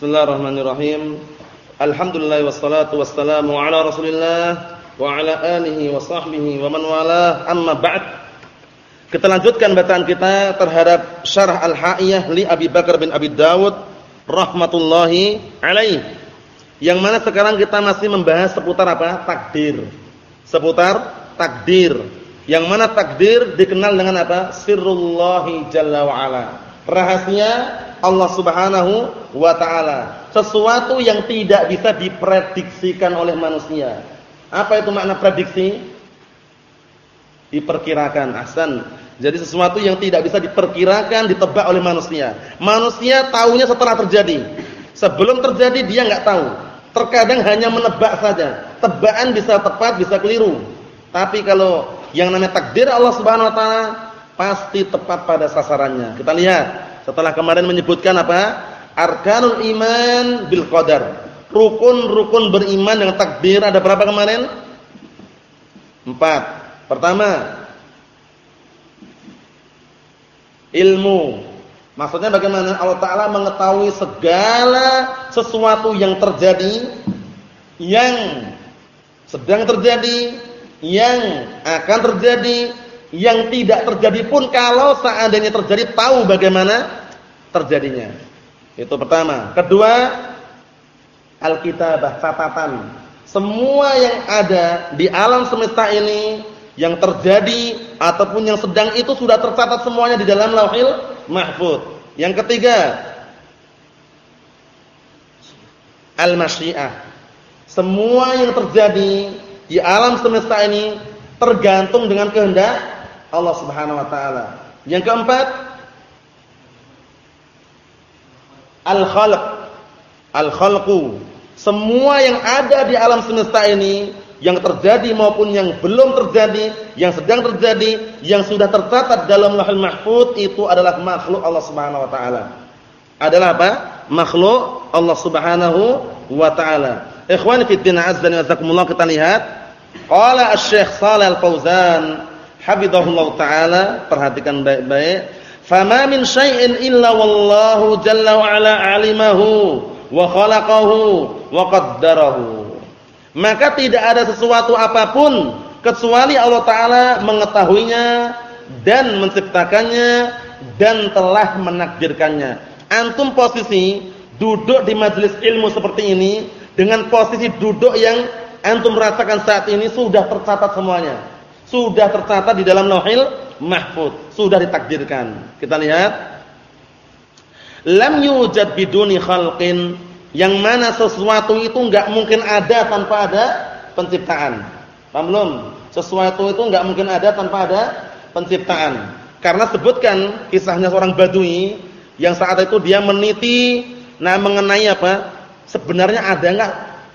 Bismillahirrahmanirrahim. Alhamdulillah wassalatu wassalamu ala Rasulillah wa ala alihi wa sahbihi wa man wala. Amma ba'd. Kita lanjutkan bacaan kita terhadap Syarah Al-Ha'iyah li Abi Bakar bin Abi Dawud rahmatullahi alaih. Yang mana sekarang kita masih membahas seputar apa? Takdir. Seputar takdir. Yang mana takdir dikenal dengan apa? Sirrullahi jalla wa ala. Rahasia Allah Subhanahu wa taala. Sesuatu yang tidak bisa diprediksikan oleh manusia. Apa itu makna prediksi? Diperkirakan. Ahsan. Jadi sesuatu yang tidak bisa diperkirakan, ditebak oleh manusia. Manusia tahunya setelah terjadi. Sebelum terjadi dia nggak tahu. Terkadang hanya menebak saja. Tebakan bisa tepat, bisa keliru. Tapi kalau yang namanya takdir Allah Subhanahu wa taala pasti tepat pada sasarannya. Kita lihat setelah kemarin menyebutkan apa? Arkanul iman bil qadar. Rukun-rukun beriman dengan takdir ada berapa kemarin? Empat. Pertama, ilmu. Maksudnya bagaimana Allah Ta'ala mengetahui segala sesuatu yang terjadi, yang sedang terjadi, yang akan terjadi, yang tidak terjadi pun kalau seandainya terjadi tahu bagaimana terjadinya. Itu pertama. Kedua, Alkitabah catatan. Semua yang ada di alam semesta ini yang terjadi ataupun yang sedang itu sudah tercatat semuanya di dalam Lauhil Mahfuz. Yang ketiga, Al-Masyiah. Semua yang terjadi di alam semesta ini tergantung dengan kehendak Allah Subhanahu wa taala. Yang keempat, al-khalq. Al-khalqu. Semua yang ada di alam semesta ini yang terjadi maupun yang belum terjadi, yang sedang terjadi, yang sudah tercatat dalam Lauhul Mahfuz itu adalah makhluk Allah Subhanahu wa taala. Adalah apa? Makhluk Allah Subhanahu wa taala. Ikhwani fi din azza wa jazakumullah kita lihat qala Asy-Syaikh Shalal Al-Fauzan taala perhatikan baik-baik fama min syai'in illa wallahu jalla wa ala alimahu wa khalaqahu wa qaddarahu. Maka tidak ada sesuatu apa pun kecuali Allah taala mengetahuinya dan menciptakannya dan telah menakdirkannya. Antum posisi duduk di majelis ilmu seperti ini dengan posisi duduk yang antum rasakan saat ini sudah tercatat semuanya sudah tercatat di dalam Lauhil Mahfuz, sudah ditakdirkan. Kita lihat. Lam yujad biduni khalqin, yang mana sesuatu itu enggak mungkin ada tanpa ada penciptaan. Paham belum? Sesuatu itu enggak mungkin ada tanpa ada penciptaan. Karena sebutkan kisahnya seorang badui yang saat itu dia meniti nah mengenai apa? Sebenarnya ada enggak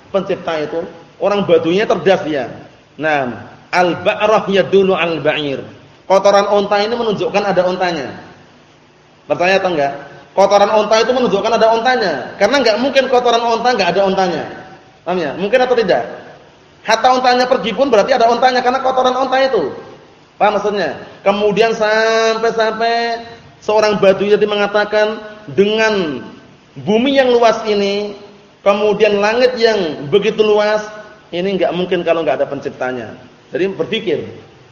pencipta itu? Orang baduinya cerdas dia. Nah, Al-ba'rah yadulu al-ba'ir. Kotoran onta ini menunjukkan ada ontanya. Percaya atau enggak? Kotoran onta itu menunjukkan ada ontanya. Karena enggak mungkin kotoran onta enggak ada ontanya. Paham ya? Mungkin atau tidak? Hatta ontanya pergi pun berarti ada ontanya karena kotoran onta itu. Paham maksudnya? Kemudian sampai-sampai seorang badui tadi mengatakan dengan bumi yang luas ini, kemudian langit yang begitu luas, ini enggak mungkin kalau enggak ada penciptanya. Jadi berpikir,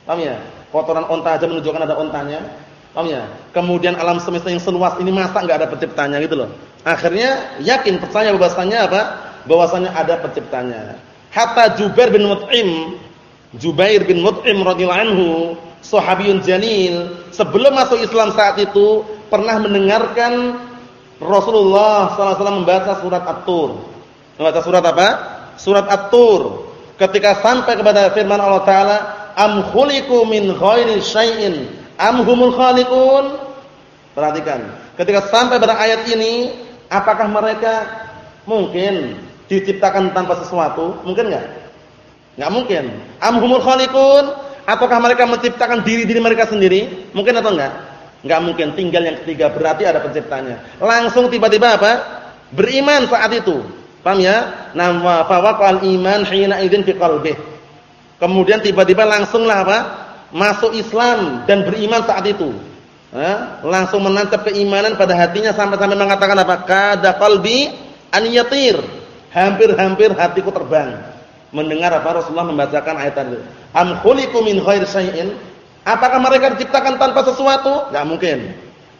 paham ya? Kotoran onta aja menunjukkan ada ontanya, paham ya? Kemudian alam semesta yang seluas ini masa enggak ada penciptanya gitu loh. Akhirnya yakin percaya bahwasanya apa? Bahwasanya ada penciptanya. Hatta Jubair bin Mut'im, Jubair bin Mut'im radhiyallahu anhu, sahabiyun jalil, sebelum masuk Islam saat itu pernah mendengarkan Rasulullah SAW membaca surat At-Tur. Membaca surat apa? Surat At-Tur ketika sampai kepada firman Allah taala am khuliqu min ghairi syai'in? Am humul khaliqun? Perhatikan. Ketika sampai pada ayat ini apakah mereka mungkin diciptakan tanpa sesuatu? Mungkin enggak enggak mungkin. Am humul khaliqun? Ataukah mereka menciptakan diri-diri mereka sendiri? Mungkin atau enggak enggak mungkin. Tinggal yang ketiga berarti ada penciptanya. Langsung tiba-tiba apa? Beriman saat itu Paham ya? Nah, fawaqal iman hina idzin fi qalbih. Kemudian tiba-tiba langsunglah apa? Masuk Islam dan beriman saat itu. Eh? langsung menancap keimanan pada hatinya sampai-sampai mengatakan apa? Kada qalbi an yatir. Hampir-hampir hatiku terbang mendengar apa Rasulullah membacakan ayat tadi. Am khuliqu min ghairi syai'in? Apakah mereka diciptakan tanpa sesuatu? Enggak mungkin.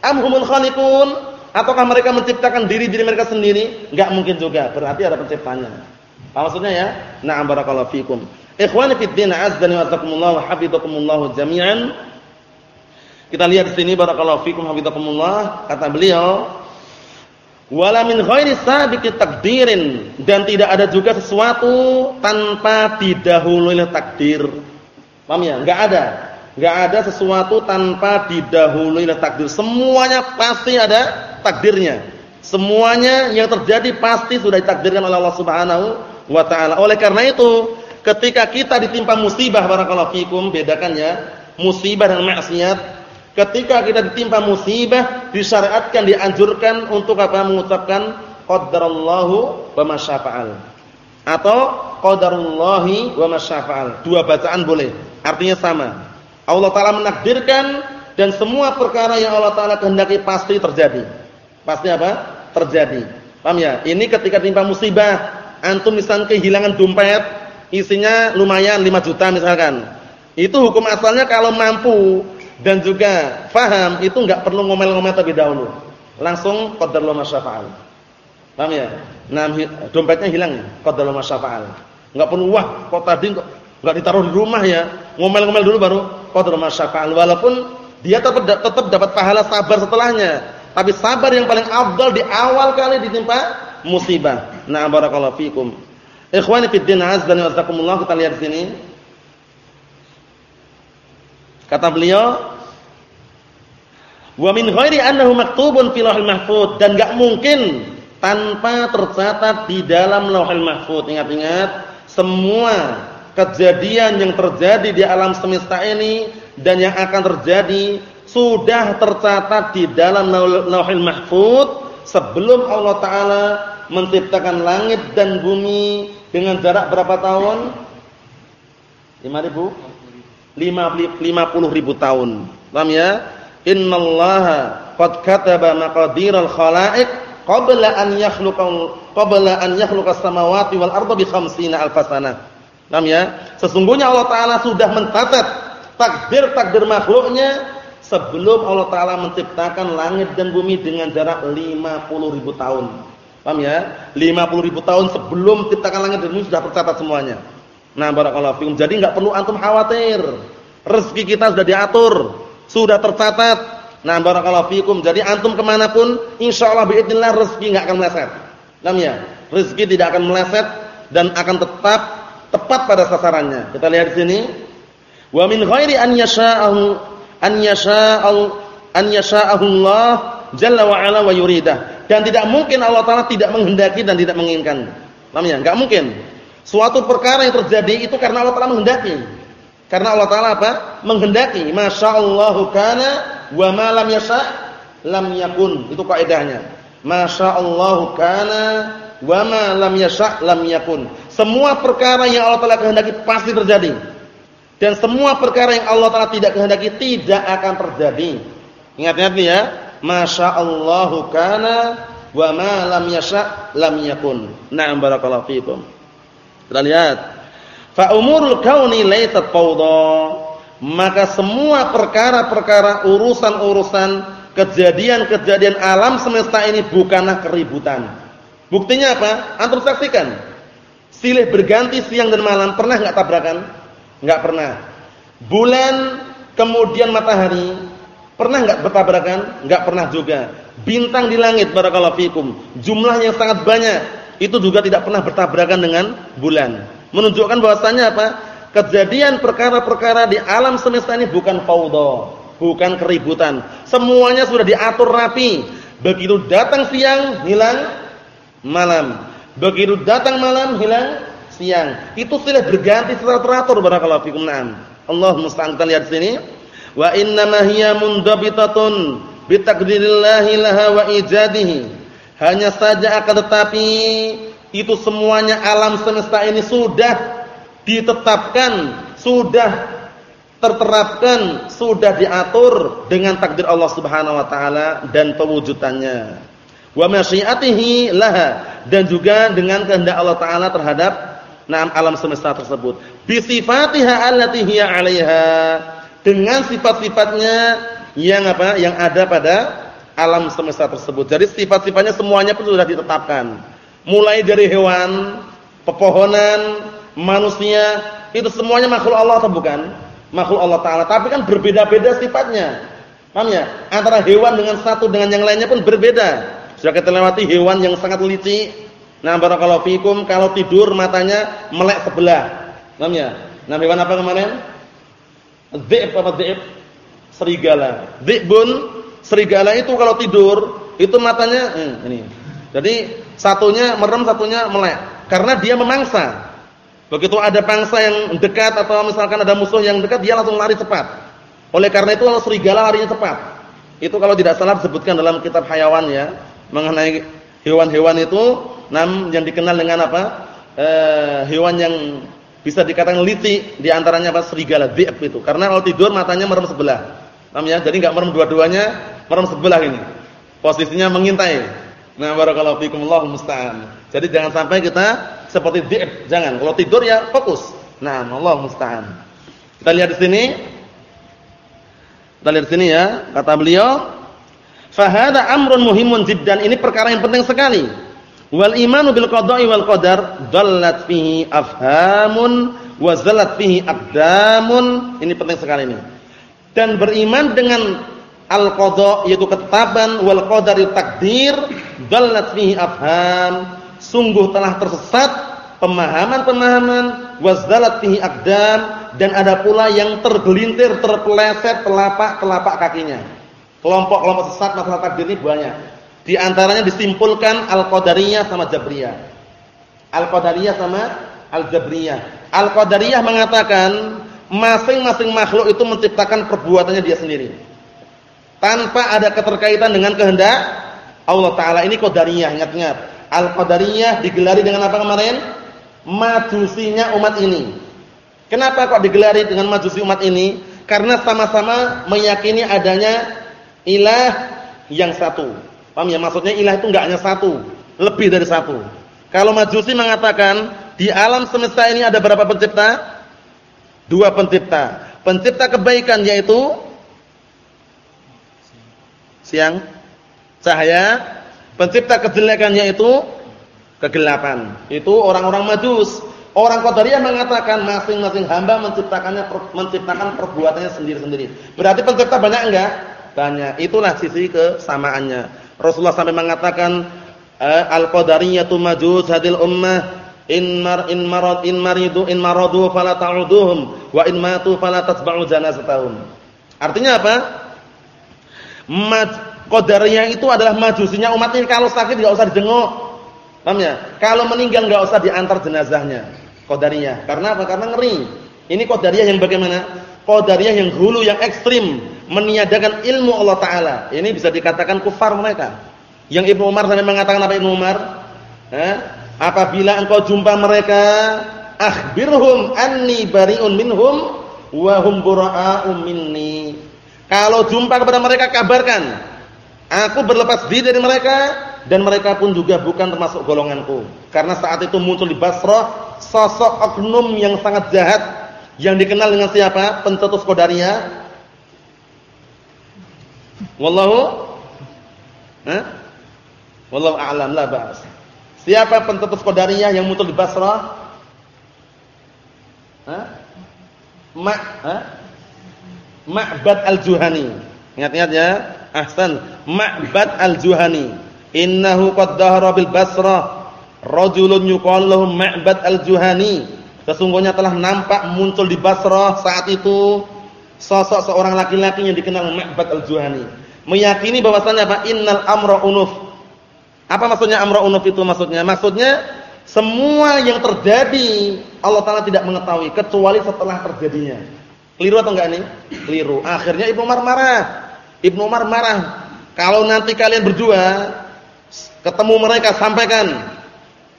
Am humul khaliqun? Ataukah mereka menciptakan diri-diri mereka sendiri? Enggak mungkin juga. Berarti ada penciptanya. Apa maksudnya ya? Na'am barakallahu fikum. Ikhwani fid din, azdani wa azakumullah wa jami'an. Kita lihat di sini barakallahu fikum hafizakumullah, kata beliau, wala min ghairi sabiqi takdirin dan tidak ada juga sesuatu tanpa didahului oleh takdir. Paham ya? Enggak ada. Enggak ada sesuatu tanpa didahului oleh takdir. Semuanya pasti ada takdirnya. Semuanya yang terjadi pasti sudah ditakdirkan oleh Allah Subhanahu wa taala. Oleh karena itu, ketika kita ditimpa musibah barakallahu fikum, bedakan ya, musibah dan maksiat. Ketika kita ditimpa musibah, disyariatkan, dianjurkan untuk apa? Mengucapkan qadarallahu wa masyafa'al. Atau qadarullahi wa masyafa'al. Dua bacaan boleh. Artinya sama. Allah taala menakdirkan dan semua perkara yang Allah taala kehendaki pasti terjadi. Pasti apa? Terjadi. Paham ya? Ini ketika timpa musibah, antum misalnya kehilangan dompet, isinya lumayan 5 juta misalkan. Itu hukum asalnya kalau mampu dan juga faham itu enggak perlu ngomel-ngomel terlebih dahulu. Langsung qadarullah masyafa'al. Paham ya? Nah, dompetnya hilang, qadarullah masyafa'al. Enggak perlu wah, kok tadi kok enggak ditaruh di rumah ya. Ngomel-ngomel dulu baru qadarullah masyafa'al. Walaupun dia tetap tetap dapat pahala sabar setelahnya. Tapi sabar yang paling afdal di awal kali ditimpa musibah. Nah, barakallahu fikum. Ikhwani fid din azza wa jazakumullah kita lihat sini. Kata beliau, "Wa min ghairi annahu maktubun fil lauhil mahfuz" dan enggak mungkin tanpa tercatat di dalam lauhil mahfuz. Ingat-ingat, semua kejadian yang terjadi di alam semesta ini dan yang akan terjadi sudah tercatat di dalam Lauhul Mahfuz sebelum Allah taala menciptakan langit dan bumi dengan jarak berapa tahun? 5000 50 ribu tahun. Paham ya? Innallaha qad kataba maqadiral khalaiq qabla an yakhluqa qabla an yakhluqa samawati wal arda bi 50 alfasana. Paham ya? Sesungguhnya Allah taala sudah mencatat takdir-takdir makhluknya sebelum Allah Ta'ala menciptakan langit dan bumi dengan jarak 50 ribu tahun. Paham ya? 50 ribu tahun sebelum menciptakan langit dan bumi sudah tercatat semuanya. Nah, barakallahu fikum. Jadi enggak perlu antum khawatir. Rezeki kita sudah diatur, sudah tercatat. Nah, barakallahu fikum. Jadi antum ke mana pun, insyaallah biidznillah rezeki enggak akan meleset. Paham ya? Rezeki tidak akan meleset dan akan tetap tepat pada sasarannya. Kita lihat di sini. Wa min ghairi an yasha'ahu an yasha'al an yasha'ahullah jalla wa ala wa yuridah. Dan tidak mungkin Allah Taala tidak menghendaki dan tidak menginginkan. Paham ya? Enggak mungkin. Suatu perkara yang terjadi itu karena Allah Taala menghendaki. Karena Allah Taala apa? Menghendaki. Masyaallahu kana wa ma lam yasha' lam yakun. Itu kaidahnya. Masyaallahu kana wa ma lam yasha' lam yakun. Semua perkara yang Allah Taala kehendaki pasti terjadi. Dan semua perkara yang Allah Taala tidak kehendaki tidak akan terjadi. Ingat-ingat ya, Masya Allahu kana wa ma lam yasha lam yakun. Na'am barakallahu fikum. Kita lihat. Fa umurul kauni laysat fawdha. Maka semua perkara-perkara urusan-urusan kejadian-kejadian alam semesta ini bukanlah keributan. Buktinya apa? Antum saksikan. Silih berganti siang dan malam pernah enggak tabrakan? Enggak pernah. Bulan kemudian matahari pernah enggak bertabrakan? Enggak pernah juga. Bintang di langit barakallahu fikum, jumlahnya sangat banyak, itu juga tidak pernah bertabrakan dengan bulan. Menunjukkan bahwasanya apa? Kejadian perkara-perkara di alam semesta ini bukan fauda, bukan keributan. Semuanya sudah diatur rapi. Begitu datang siang, hilang malam. Begitu datang malam, hilang siang. Itu sudah berganti secara teratur barakallahu fikum. Naam. Allah musta'an kita lihat sini. Wa inna ma hiya mundabitatun bi taqdirillahi laha wa ijadihi. Hanya saja akan tetapi itu semuanya alam semesta ini sudah ditetapkan, sudah terterapkan, sudah diatur dengan takdir Allah Subhanahu wa taala dan pewujudannya. wa masyiatihi laha dan juga dengan kehendak Allah taala terhadap Naam alam semesta tersebut. Bi sifatiha allati hiya 'alaiha. Dengan sifat-sifatnya yang apa? Yang ada pada alam semesta tersebut. Jadi sifat-sifatnya semuanya pun sudah ditetapkan. Mulai dari hewan, pepohonan, manusia, itu semuanya makhluk Allah atau bukan? Makhluk Allah taala, tapi kan berbeda-beda sifatnya. Paham ya? Antara hewan dengan satu dengan yang lainnya pun berbeda. Sudah kita lewati hewan yang sangat licik, Nah, barakallahu fikum kalau tidur matanya melek sebelah. Namanya. Nah, hewan apa kemarin? Dzib apa dzib? Serigala. Dzibun serigala itu kalau tidur itu matanya hmm, ini. Jadi satunya merem, satunya melek karena dia memangsa. Begitu ada pangsa yang dekat atau misalkan ada musuh yang dekat dia langsung lari cepat. Oleh karena itu kalau serigala larinya cepat. Itu kalau tidak salah disebutkan dalam kitab hayawan ya mengenai hewan-hewan itu nam yang dikenal dengan apa? E, hewan yang bisa dikatakan liti di antaranya apa? serigala dhi'ab itu. Karena kalau tidur matanya merem sebelah. Paham ya? Jadi enggak merem dua-duanya, merem sebelah ini. Posisinya mengintai. Nah, barakallahu fikum Allahu musta'an. Jadi jangan sampai kita seperti dhi'ab, jangan. Kalau tidur ya fokus. Nah, Allah musta'an. Kita lihat di sini. Kita lihat di sini ya, kata beliau, "Fahada amrun muhimun jiddan." Ini perkara yang penting sekali. Wal imanu bil qada'i wal qadar dallat fihi afhamun wa zalat fihi aqdamun. Ini penting sekali ini. Dan beriman dengan al qada' yaitu ketetapan wal qadar takdir dallat fihi afham. Sungguh telah tersesat pemahaman-pemahaman zalat fihi aqdam dan ada pula yang tergelintir terpeleset telapak-telapak kakinya. Kelompok-kelompok sesat masalah takdir ini banyak. Di antaranya disimpulkan Al-Qadariyah sama Jabriyah. Al-Qadariyah sama Al-Jabriyah. Al-Qadariyah mengatakan masing-masing makhluk itu menciptakan perbuatannya dia sendiri. Tanpa ada keterkaitan dengan kehendak Allah Ta'ala. Ini Qadariyah, ingat-ingat. Al-Qadariyah digelari dengan apa kemarin? Majusinya umat ini. Kenapa kok digelari dengan majusi umat ini? Karena sama-sama meyakini adanya ilah yang satu Paham ya? Maksudnya ilah itu enggak hanya satu, lebih dari satu. Kalau Majusi mengatakan di alam semesta ini ada berapa pencipta? Dua pencipta. Pencipta kebaikan yaitu siang, cahaya, pencipta kejelekan yaitu kegelapan. Itu orang-orang Majus. Orang Qadariyah mengatakan masing-masing hamba menciptakannya menciptakan perbuatannya sendiri-sendiri. Berarti pencipta banyak enggak? Banyak. Itulah sisi kesamaannya. Rasulullah sampai mengatakan eh, al-qadariyatu majus hadil ummah in mar in marad in maridu in maradu fala ta'uduhum wa in matu fala tasba'u janazatahum. Artinya apa? Maj itu adalah majusinya umat ini kalau sakit enggak usah dijenguk. Paham ya? Kalau meninggal enggak usah diantar jenazahnya. Qadariyah. Karena apa? Karena ngeri. Ini qadariyah yang bagaimana? Qadariyah yang hulu yang ekstrim meniadakan ilmu Allah Taala. Ini bisa dikatakan kufar mereka. Yang Ibnu Umar sampai mengatakan apa Ibnu Umar? Eh? Apabila engkau jumpa mereka, akhbirhum anni bariun minhum wa hum bura'a'um minni. Kalau jumpa kepada mereka kabarkan, aku berlepas diri dari mereka dan mereka pun juga bukan termasuk golonganku. Karena saat itu muncul di Basrah sosok oknum yang sangat jahat yang dikenal dengan siapa? Pencetus Qadariyah Wallahu Hah? Wallahu a'lam la ba'as. Siapa pencetus Qadariyah yang muncul di Basrah? Hah? Ma ha? Ma'bad al-Juhani. Ingat-ingat ya. Ahsan. Ma'bad al-Juhani. Innahu qad dhahara bil Basrah rajulun yuqalu lahu Ma'bad al-Juhani. Sesungguhnya telah nampak muncul di Basrah saat itu sosok seorang laki-laki yang dikenal Ma'bad al-Juhani meyakini bahwasannya apa? Innal amra unuf. Apa maksudnya amra unuf itu maksudnya? Maksudnya semua yang terjadi Allah taala tidak mengetahui kecuali setelah terjadinya. Keliru atau enggak nih? Keliru. Akhirnya Ibnu Umar marah. Ibnu Umar marah. Kalau nanti kalian berdua ketemu mereka sampaikan,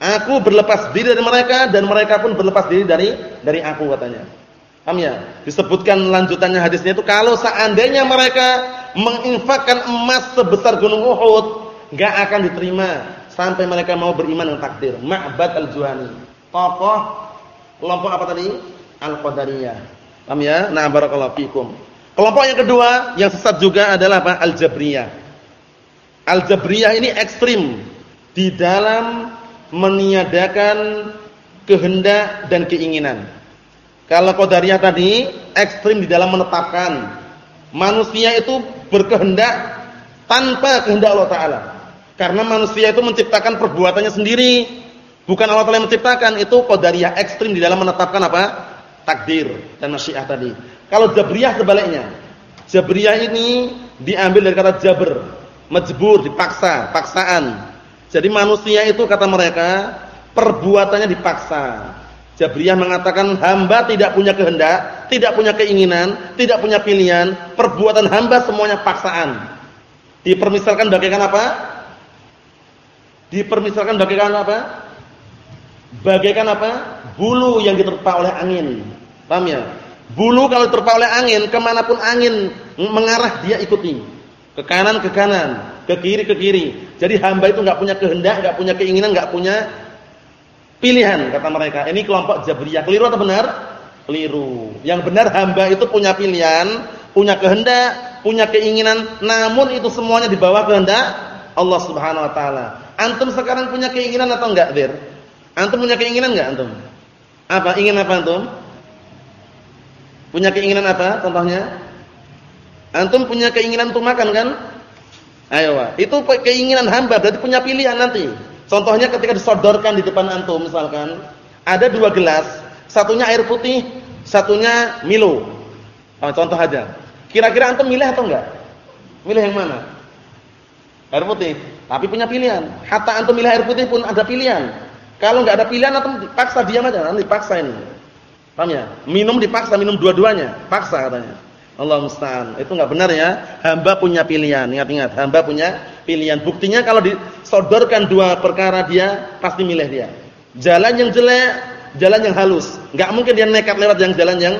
aku berlepas diri dari mereka dan mereka pun berlepas diri dari dari aku katanya. Paham ya? Disebutkan lanjutannya hadisnya itu kalau seandainya mereka menginfakkan emas sebesar gunung Uhud, enggak akan diterima sampai mereka mau beriman dengan takdir. Ma'bad al-Juhani. Tokoh kelompok apa tadi? Al-Qadariyah. Paham ya? Nah, barakallahu fikum. Kelompok yang kedua yang sesat juga adalah apa? Al-Jabriyah. Al-Jabriyah ini ekstrim di dalam meniadakan kehendak dan keinginan. Kalau Qadariyah tadi ekstrim di dalam menetapkan manusia itu berkehendak tanpa kehendak Allah taala. Karena manusia itu menciptakan perbuatannya sendiri, bukan Allah taala menciptakan. Itu Qadariyah ekstrim di dalam menetapkan apa? takdir dan masyiah tadi. Kalau Jabriyah sebaliknya. Jabriyah ini diambil dari kata jabr, majbur, dipaksa, paksaan. Jadi manusia itu kata mereka perbuatannya dipaksa. Jabriyah mengatakan hamba tidak punya kehendak, tidak punya keinginan, tidak punya pilihan, perbuatan hamba semuanya paksaan. Dipermisalkan bagaikan apa? Dipermisalkan bagaikan apa? Bagaikan apa? Bulu yang diterpa oleh angin. Paham ya? Bulu kalau diterpa oleh angin, ke mana pun angin mengarah dia ikuti. Ke kanan ke kanan, ke kiri ke kiri. Jadi hamba itu nggak punya kehendak, nggak punya keinginan, nggak punya pilihan kata mereka. Ini kelompok Jabriyah. Keliru atau benar? Keliru. Yang benar hamba itu punya pilihan, punya kehendak, punya keinginan, namun itu semuanya di bawah kehendak Allah Subhanahu wa taala. Antum sekarang punya keinginan atau enggak, Dir? Antum punya keinginan enggak antum? Apa? Ingin apa antum? Punya keinginan apa contohnya? Antum punya keinginan untuk makan kan? Ayo, itu keinginan hamba berarti punya pilihan nanti. Contohnya ketika disodorkan di depan antum misalkan, ada dua gelas, satunya air putih, satunya Milo. Oh, contoh aja. Kira-kira antum milih atau enggak? Milih yang mana? Air putih. Tapi punya pilihan. Hatta antum milih air putih pun ada pilihan. Kalau enggak ada pilihan antum paksa diam aja, nanti paksa ini. Paham ya? Minum dipaksa, minum dua-duanya, paksa katanya. Allah musta'an. Itu enggak benar ya. Hamba punya pilihan. Ingat-ingat, hamba punya pilihan. Buktinya kalau disodorkan dua perkara dia pasti milih dia. Jalan yang jelek, jalan yang halus. Enggak mungkin dia nekat lewat yang jalan yang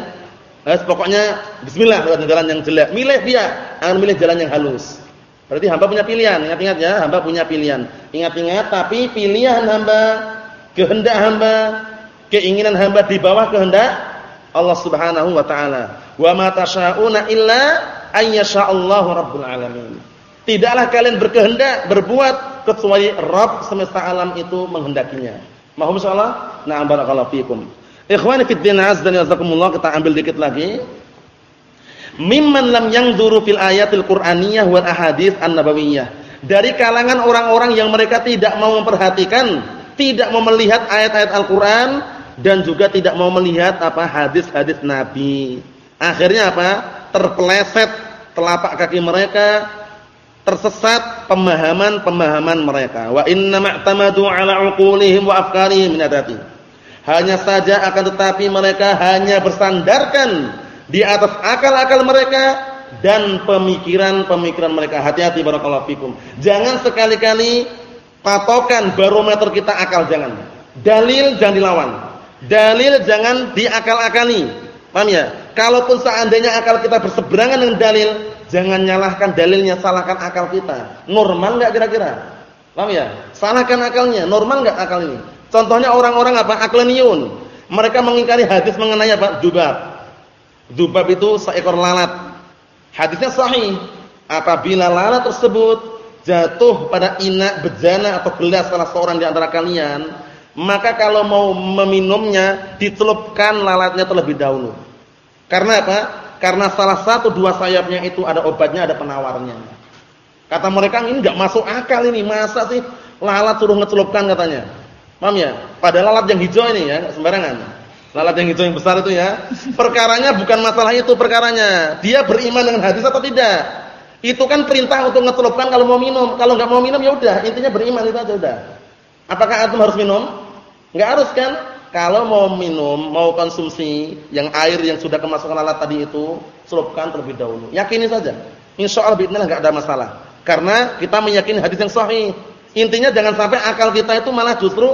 eh, pokoknya bismillah lewat jalan yang jelek. Milih dia akan milih jalan yang halus. Berarti hamba punya pilihan. Ingat-ingat ya, hamba punya pilihan. Ingat-ingat tapi pilihan hamba, kehendak hamba keinginan hamba di bawah kehendak Allah Subhanahu wa taala. Wa ma tasyauna illa ayyasha'allahu rabbul alamin. Tidaklah kalian berkehendak berbuat kecuali Rabb semesta alam itu menghendakinya. Mohon insyaallah. Na'am barakallahu fikum. Ikhwani fid din azza wa kita ambil dikit lagi. Mimman lam yanzuru fil ayatil qur'aniyah wal ahadits an-nabawiyyah. Dari kalangan orang-orang yang mereka tidak mau memperhatikan, tidak mau melihat ayat-ayat Al-Qur'an dan juga tidak mau melihat apa hadis-hadis Nabi. Akhirnya apa? Terpeleset telapak kaki mereka, tersesat pemahaman-pemahaman mereka. Wa inna ma'tamadu 'ala 'uqulihim wa afkarihim min adati. Hanya saja akan tetapi mereka hanya bersandarkan di atas akal-akal mereka dan pemikiran-pemikiran mereka. Hati-hati barakallahu fikum. Jangan sekali-kali patokan barometer kita akal jangan. Dalil jangan dilawan. Dalil jangan diakal-akali. Paham ya? Kalaupun seandainya akal kita berseberangan dengan dalil, jangan nyalahkan dalilnya, salahkan akal kita. Normal enggak kira-kira? Paham ya? Salahkan akalnya, normal enggak akal ini? Contohnya orang-orang apa? Aklaniun. Mereka mengingkari hadis mengenai apa? Dubab. Dubab itu seekor lalat. Hadisnya sahih. Apabila lalat tersebut jatuh pada inak bejana atau gelas salah seorang di antara kalian, maka kalau mau meminumnya dicelupkan lalatnya terlebih dahulu. Karena apa? Karena salah satu dua sayapnya itu ada obatnya, ada penawarnya. Kata mereka ini enggak masuk akal ini, masa sih lalat suruh ngecelupkan katanya. Paham ya? Pada lalat yang hijau ini ya, sembarangan. Lalat yang hijau yang besar itu ya. Perkaranya bukan masalah itu perkaranya. Dia beriman dengan hadis atau tidak. Itu kan perintah untuk ngecelupkan kalau mau minum. Kalau enggak mau minum ya udah, intinya beriman itu aja udah. Apakah antum harus minum? Enggak harus kan? Kalau mau minum, mau konsumsi yang air yang sudah kemasukan lalat tadi itu, celupkan terlebih dahulu. Yakini saja. Insyaallah bismillah enggak ada masalah. Karena kita meyakini hadis yang sahih. Intinya jangan sampai akal kita itu malah justru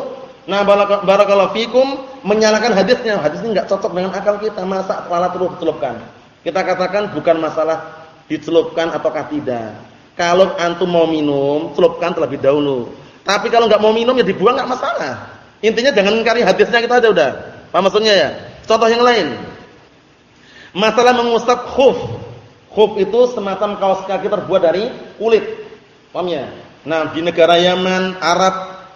nah barakallahu fikum menyalahkan hadisnya. Hadis ini enggak cocok dengan akal kita. Masa lalat terus celupkan? Kita katakan bukan masalah dicelupkan ataukah tidak. Kalau antum mau minum, celupkan terlebih dahulu. Tapi kalau nggak mau minum ya dibuang nggak masalah. Intinya jangan mengkari hadisnya kita aja udah. Apa maksudnya ya? Contoh yang lain. Masalah mengusap khuf. Khuf itu semacam kaos kaki terbuat dari kulit. Paham ya? Nah, di negara Yaman, Arab,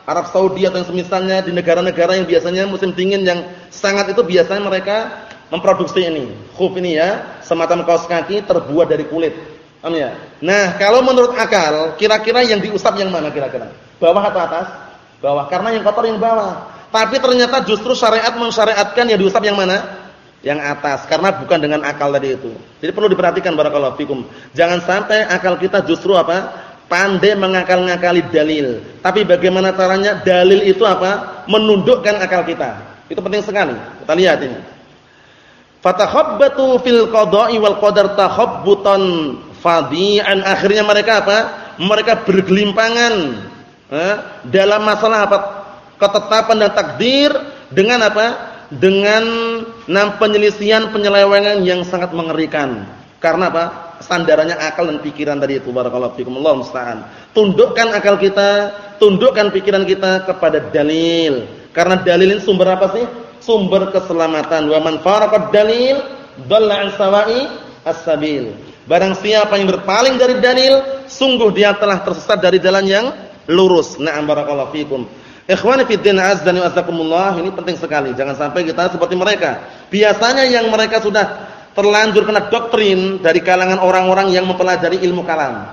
Arab Saudi atau yang semisalnya di negara-negara yang biasanya musim dingin yang sangat itu biasanya mereka memproduksi ini. Khuf ini ya, semacam kaos kaki terbuat dari kulit. Paham ya? Nah, kalau menurut akal, kira-kira yang diusap yang mana kira-kira? Bawah atau atas? Bawah. Karena yang kotor yang bawah. Tapi ternyata justru syariat mensyariatkan yang diusap yang mana? Yang atas. Karena bukan dengan akal tadi itu. Jadi perlu diperhatikan barakallahu fikum. Jangan sampai akal kita justru apa? Pandai mengakal-ngakali dalil. Tapi bagaimana caranya? Dalil itu apa? Menundukkan akal kita. Itu penting sekali. Kita lihat ini. Fatakhabbatu fil qada'i wal qadar takhabbutan fadi'an akhirnya mereka apa? Mereka bergelimpangan eh, dalam masalah apa? ketetapan dan takdir dengan apa? Dengan enam penyelisian penyelewengan yang sangat mengerikan. Karena apa? Sandarannya akal dan pikiran tadi itu barakallahu fikum Allah musta'an. Tundukkan akal kita, tundukkan pikiran kita kepada dalil. Karena dalil ini sumber apa sih? Sumber keselamatan. Wa man faraqad dalil dhalla an sawa'i as-sabil. Barang siapa yang berpaling dari dalil, sungguh dia telah tersesat dari jalan yang lurus. Na'am barakallahu fikum. Ikhwani fi din azdani wa ini penting sekali. Jangan sampai kita seperti mereka. Biasanya yang mereka sudah terlanjur kena doktrin dari kalangan orang-orang yang mempelajari ilmu kalam.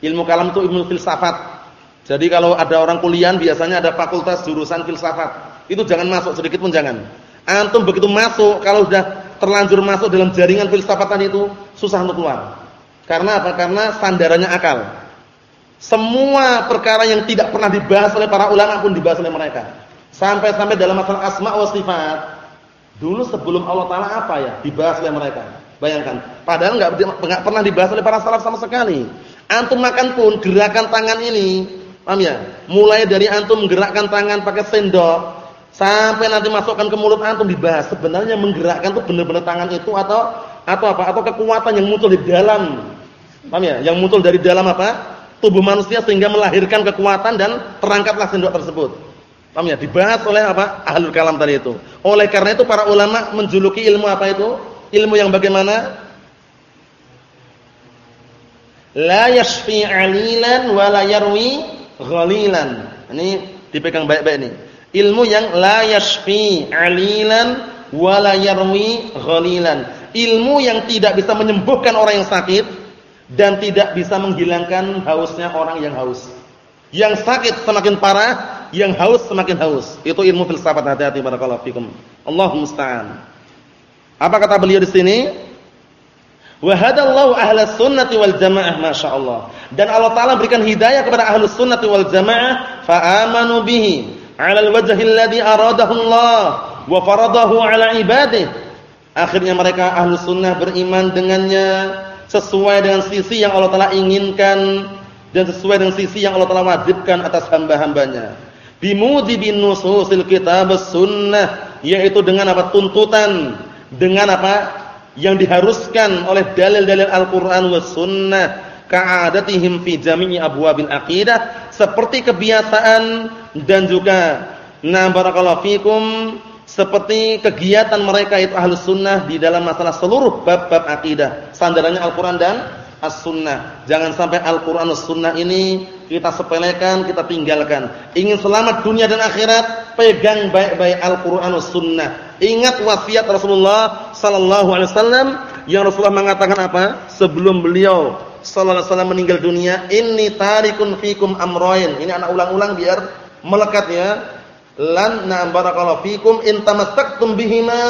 Ilmu kalam itu ilmu filsafat. Jadi kalau ada orang kuliah biasanya ada fakultas jurusan filsafat. Itu jangan masuk sedikit pun jangan. Antum begitu masuk kalau sudah terlanjur masuk dalam jaringan filsafatan itu susah untuk keluar. Karena apa? Karena sandarannya akal. Semua perkara yang tidak pernah dibahas oleh para ulama pun dibahas oleh mereka. Sampai-sampai dalam masalah asma wa sifat. Dulu sebelum Allah Taala apa ya dibahas oleh mereka. Bayangkan, padahal enggak pernah dibahas oleh para salaf sama sekali. Antum makan pun gerakan tangan ini, paham ya? Mulai dari antum menggerakkan tangan pakai sendok Sampai nanti masukkan ke mulut antum dibahas. Sebenarnya menggerakkan itu benar-benar tangan itu atau atau apa? Atau kekuatan yang muncul di dalam. Paham ya? Yang muncul dari dalam apa? Tubuh manusia sehingga melahirkan kekuatan dan terangkatlah sendok tersebut. Paham ya? Dibahas oleh apa? Ahlul kalam tadi itu. Oleh karena itu para ulama menjuluki ilmu apa itu? Ilmu yang bagaimana? La yashfi 'alilan wa la yarwi ghalilan. Ini dipegang baik-baik nih ilmu yang la yashfi 'alilan wa la yarwi ghalilan. Ilmu yang tidak bisa menyembuhkan orang yang sakit dan tidak bisa menghilangkan hausnya orang yang haus. Yang sakit semakin parah, yang haus semakin haus. Itu ilmu filsafat hati-hati barakallahu fikum. Allahu musta'an. Apa kata beliau di sini? Wa hadallahu sunnati wal jamaah masyaallah. Dan Allah taala berikan hidayah kepada ahlus sunnati wal jamaah fa amanu bihi 'ala al-wajhi alladhi aradahu Allah wa faradahu 'ala ibadihi. Akhirnya mereka ahlu sunnah beriman dengannya sesuai dengan sisi yang Allah Taala inginkan dan sesuai dengan sisi yang Allah Taala wajibkan atas hamba-hambanya. Bimudibin nususil kitab sunnah yaitu dengan apa? Tuntutan. Dengan apa? Yang diharuskan oleh dalil-dalil Al-Qur'an was sunnah. Ka'adatihim fi jami'i aqidah. Seperti kebiasaan dan juga na barakallahu fikum seperti kegiatan mereka itu ahlus sunnah di dalam masalah seluruh bab-bab akidah. Sandarannya Al-Quran dan As-Sunnah. Jangan sampai Al-Quran As-Sunnah ini kita sepelekan, kita tinggalkan. Ingin selamat dunia dan akhirat pegang baik-baik Al-Quran As-Sunnah. Ingat wasiat Rasulullah Sallallahu Alaihi Wasallam yang Rasulullah mengatakan apa? Sebelum beliau sallallahu alaihi wasallam meninggal dunia, inni tarikun fikum amroin. Ini anak ulang-ulang biar melekat ya. Lan na'am barakallahu fikum in tamassaktum bihima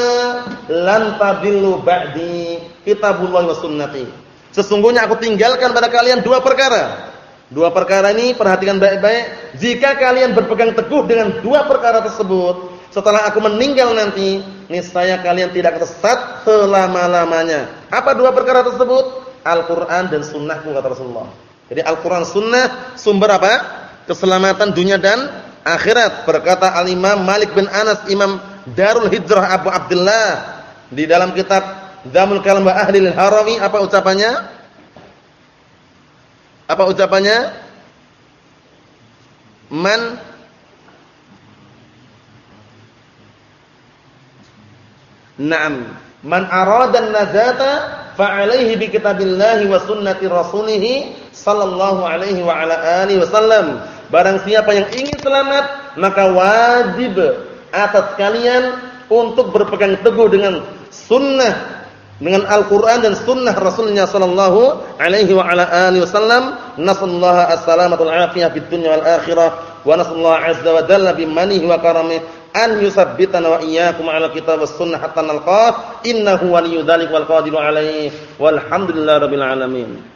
lan tadillu ba'di. Kitabullah wa sunnati. Sesungguhnya aku tinggalkan pada kalian dua perkara. Dua perkara ini perhatikan baik-baik. Jika kalian berpegang teguh dengan dua perkara tersebut, setelah aku meninggal nanti, niscaya kalian tidak tersesat selama-lamanya. Apa dua perkara tersebut? Al-Quran dan sunnahku kata Rasulullah. Jadi Al-Quran sunnah sumber apa? Keselamatan dunia dan akhirat. Berkata Al-Imam Malik bin Anas, Imam Darul Hijrah Abu Abdullah. Di dalam kitab Damul Kalam wa Ahli Harawi, apa ucapannya? Apa ucapannya? Man Naam, man arada an-najata fa'alaihi bi kitabillahi wa sunnati rasulih sallallahu alaihi wa ala alihi wasallam. Barang siapa yang ingin selamat, maka wajib atas kalian untuk berpegang teguh dengan sunnah dengan Al-Qur'an dan sunnah Rasulnya sallallahu alaihi wa ala alihi wasallam. Nasallaha as-salamata wal afiyah fid dunya wal akhirah wa nasallaha azza wa jalla bi manihi wa karamihi an yusabbitana wa iyyakum ala kitab was sunnah hatta nalqah. Innahu waliyyu dzalik wal qadiru alaihi. Walhamdulillahi rabbil alamin